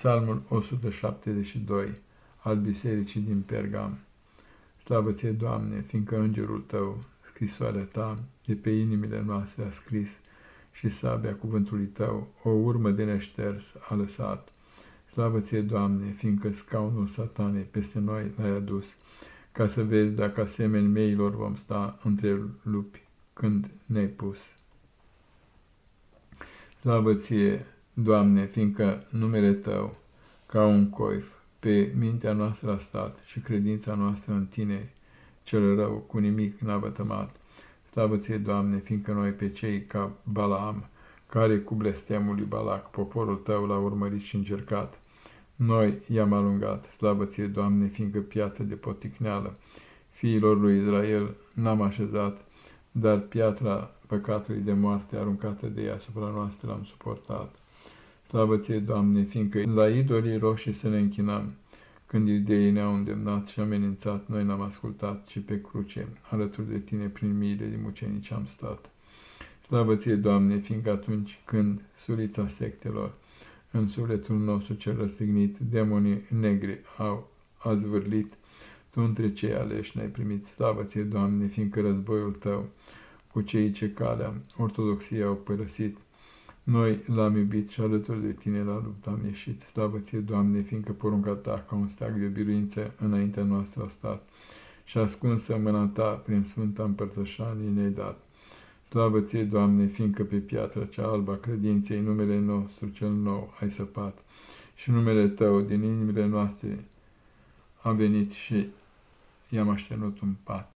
Psalmul 172 al Bisericii din Pergam. Slavă ție, Doamne, fiindcă îngerul tău, scrisoarea ta, de pe inimile noastre a scris și sabia cuvântului tău, o urmă de neșters a lăsat. Slavă ție, Doamne, fiindcă scaunul satanei peste noi l-ai adus, ca să vezi dacă asemeni meilor vom sta între lupi când ne-ai pus. Slavă ție, Doamne, fiindcă numele Tău, ca un coif, pe mintea noastră a stat și credința noastră în Tine, cel rău, cu nimic n-a vătămat. Slavă ție, Doamne, fiindcă noi pe cei ca Balaam, care cu blestemul lui Balac poporul Tău l-a urmărit și încercat, noi i-am alungat, slavă ție, Doamne, fiindcă piatră de poticneală, fiilor lui Israel n-am așezat, dar piatra păcatului de moarte aruncată de ea asupra noastră l-am suportat. Slavă ție, Doamne, fiindcă la idolii roșii să ne închinăm, când iudeii ne-au îndemnat și amenințat, noi n-am ascultat, ci pe cruce, alături de tine, prin miile de mucenici am stat. Slavă ție, Doamne, fiindcă atunci când sulița sectelor, în sufletul nostru cel răstignit, demonii negri au azvârlit, tu între cei aleși ne-ai primit. Slavă ție, Doamne, fiindcă războiul tău, cu cei ce calea ortodoxia au părăsit, noi l-am iubit și alături de tine la luptă am ieșit. Slavă ție, Doamne, fiindcă porunca ta ca un steag de biruință înaintea noastră a stat și ascunsă mâna ta prin sfânta împărtășanie ne-ai dat. Slavă ție, Doamne, fiindcă pe piatra cea albă a credinței numele nostru cel nou ai săpat și numele Tău din inimile noastre a venit și i-am aștenut un pat.